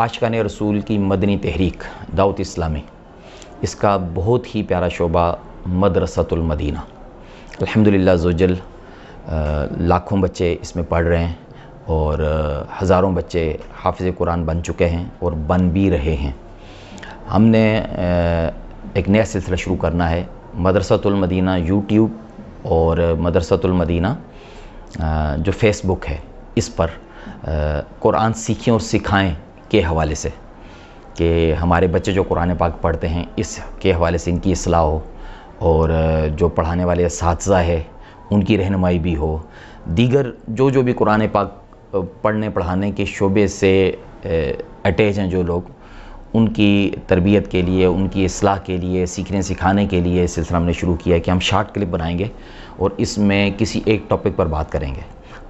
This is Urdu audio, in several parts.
عاشقان رسول کی مدنی تحریک دعوت اسلامی، اس کا بہت ہی پیارا شعبہ مدرسۃ المدینہ۔ الحمدللہ زوجل لاکھوں بچے اس میں پڑھ رہے ہیں اور ہزاروں بچے حافظ قرآن بن چکے ہیں اور بن بھی رہے ہیں۔ ہم نے ایک نیا سلسلہ شروع کرنا ہے، مدرسۃ المدینہ یوٹیوب اور مدرسۃ المدینہ جو فیس بک ہے، اس پر قرآن سیکھیں اور سکھائیں۔ کے حوالے سے کہ ہمارے بچے جو قرآن پاک پڑھتے ہیں، اس کے حوالے سے ان کی اصلاح ہو اور جو پڑھانے والے اساتذہ ہے، ان کی رہنمائی بھی ہو۔ دیگر جو جو بھی قرآن پاک پڑھنے، پڑھانے کے شعبے سے اٹیچ ہیں جو لوگ، ان کی تربیت کے لیے، ان کی اصلاح کے لیے، سیکھنے، سکھانے کے لیے سلسلہ ہم نے شروع کیا ہے کہ ہم شارٹ کلپ بنائیں گے اور اس میں کسی ایک ٹاپک پر بات کریں گے۔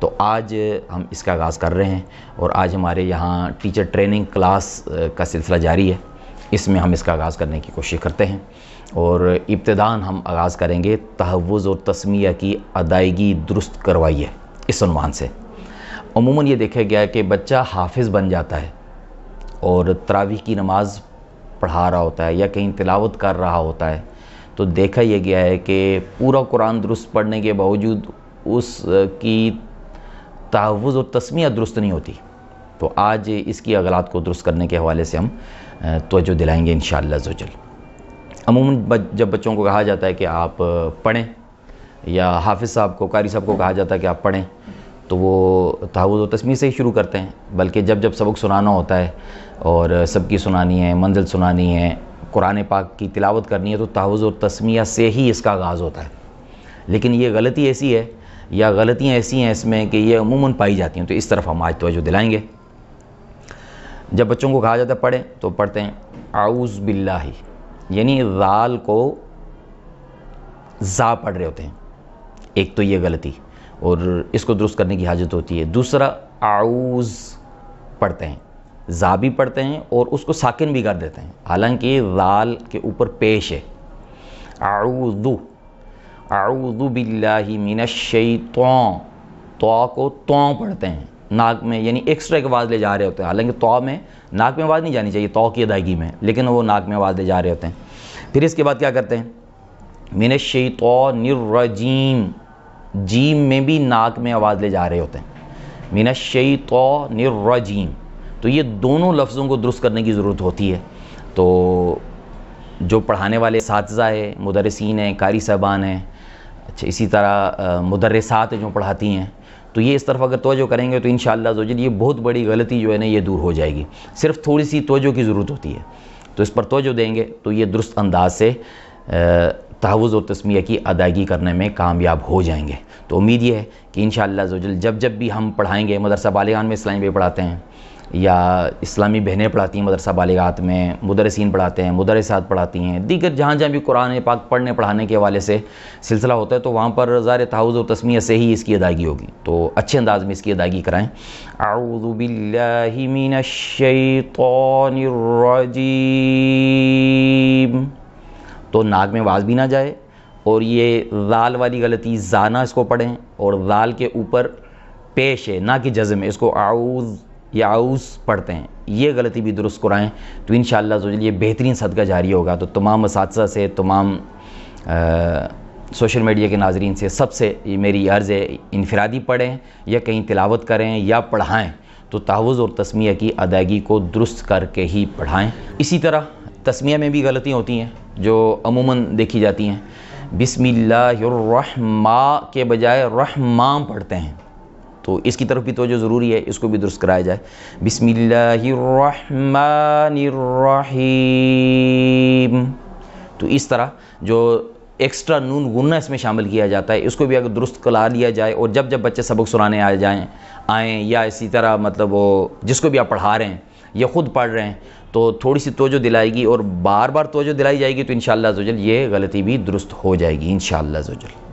تو آج ہم اس کا آغاز کر رہے ہیں اور آج ہمارے یہاں ٹیچر ٹریننگ کلاس کا سلسلہ جاری ہے۔ اس میں ہم اس کا آغاز کرنے کی کوشش کرتے ہیں اور ابتدان ہم آغاز کریں گے تحوز اور تسمیہ کی ادائیگی درست کروائیے اس عنوان سے۔ عموماً یہ دیکھا گیا ہے کہ بچہ حافظ بن جاتا ہے اور تراویح کی نماز پڑھا رہا ہوتا ہے یا کہیں تلاوت کر رہا ہوتا ہے۔ تو دیکھا یہ گیا ہے کہ پورا قرآن درست پڑھنے کے باوجود اس کی تحوز اور تسمیہ درست نہیں ہوتی۔ تو آج اس کی اغلاط کو درست کرنے کے حوالے سے ہم توجہ دلائیں گے انشاءاللہ زوجل عموماً جب بچوں کو کہا جاتا ہے کہ آپ پڑھیں، یا حافظ صاحب کو، قاری صاحب کو کہا جاتا ہے کہ آپ پڑھیں، تو وہ تحوز و تسمیہ سے ہی شروع کرتے ہیں۔ بلکہ جب جب سبق سنانا ہوتا ہے اور سب کی سنانی ہے، منزل سنانی ہے، قرآن پاک کی تلاوت کرنی ہے، تو تحوز و تسمیہ سے ہی اس کا آغاز ہوتا ہے۔ لیکن یہ غلطی ایسی ہے یا غلطیاں ایسی ہیں اس میں کہ یہ عموماً پائی جاتی ہیں، تو اس طرف ہم آج توجہ دلائیں گے۔ جب بچوں کو کہا جاتا ہے پڑھیں، تو پڑھتے ہیں، اعوذ باللہ یعنی رال کو زا پڑھ رہے ہوتے ہیں۔ ایک تو یہ غلطی، اور اس کو درست کرنے کی حاجت ہوتی ہے۔ دوسرا، اعوذ پڑھتے ہیں۔ زا بھی پڑھتے ہیں اور اس کو ساکن بھی کر دیتے ہیں۔ حالانکہ رال کے اوپر پیش ہے۔ اعوذ اعوذ باللہ من الشیطان تو کو تو پڑھتے ہیں۔ ناک میں یعنی ایکسٹرا ایک آواز لے جا رہے ہوتے ہیں۔ حالانکہ تو میں ناک میں آواز نہیں جانی چاہیے تو کی ادائیگی میں، لیکن وہ ناک میں آواز لے جا رہے ہوتے ہیں۔ پھر اس کے بعد کیا کرتے ہیں؟ من الشیطان الرجیم، جیم میں بھی ناک میں آواز لے جا رہے ہوتے ہیں۔ من الشیطان الرجیم۔ تو یہ دونوں لفظوں کو درست کرنے کی ضرورت ہوتی ہے۔ تو جو پڑھانے والے اساتذہ ہے مدرسین ہیں، قاری صاحبان ہیں اچھا اسی طرح مدرسات جو پڑھاتی ہیں، تو یہ اس طرف اگر توجہ کریں گے تو انشاءاللہ زوجل یہ بہت بڑی غلطی جو ہے نا، یہ دور ہو جائے گی۔ صرف تھوڑی سی توجہ کی ضرورت ہوتی ہے۔ تو اس پر توجہ دیں گے تو یہ درست انداز سے تحوز و تسمیہ کی ادائیگی کرنے میں کامیاب ہو جائیں گے۔ تو امید یہ ہے کہ انشاءاللہ زوجل جب جب بھی ہم پڑھائیں گے، مدرسہ بالغان میں اسلامی بھی پڑھاتے ہیں یا اسلامی بہنیں پڑھاتی ہیں، مدرسہ بالغات میں، مدرسین پڑھاتے ہیں، مدرسات پڑھاتی ہیں، دیگر جہاں جہاں بھی قرآن پاک پڑھنے، پڑھانے کے حوالے سے سلسلہ ہوتا ہے، تو وہاں پر ظاہر تحوز و تسمیہ سے ہی اس کی ادائیگی ہوگی۔ تو اچھے انداز میں اس کی ادائیگی کرائیں۔ اعوذ باللہ من الشیطان الرجیم۔ تو ناک میں آواز بھی نہ جائے اور یہ ذال والی غلطی زانہ اس کو پڑھیں اور ذال کے اوپر پیش ہے، نہ کہ جزم، اس کو اعوذ یا پڑھتے ہیں، یہ غلطی بھی درست کرائیں تو انشاءاللہ شاء یہ بہترین صدقہ جاری ہوگا۔ تو تمام اساتذہ سے، تمام سوشل میڈیا کے ناظرین سے، سب سے یہ میری عرض ہے، انفرادی پڑھیں یا کہیں تلاوت کریں یا پڑھائیں، تو تحوز اور تسمیہ کی ادائیگی کو درست کر کے ہی پڑھائیں۔ اسی طرح تسمیہ میں بھی غلطیاں ہوتی ہیں جو عموماً دیکھی جاتی ہیں۔ بسم اللہ الرحمٰ کے بجائے رحمام پڑھتے ہیں۔ تو اس کی طرف بھی توجہ ضروری ہے، اس کو بھی درست کرایا جائے۔ بسم اللہ الرحمن الرحیم۔ تو اس طرح جو ایکسٹرا نون غنہ اس میں شامل کیا جاتا ہے، اس کو بھی اگر درست کلا لیا جائے اور جب جب بچے سبق سنانے آ جائیں، آئیں یا اسی طرح مطلب وہ جس کو بھی آپ پڑھا رہے ہیں یا خود پڑھ رہے ہیں، تو تھوڑی سی توجہ دلائے گی اور بار بار توجہ دلائی جائے گی تو انشاءاللہ شاء یہ غلطی بھی درست ہو جائے گی، انشاءاللہ شاء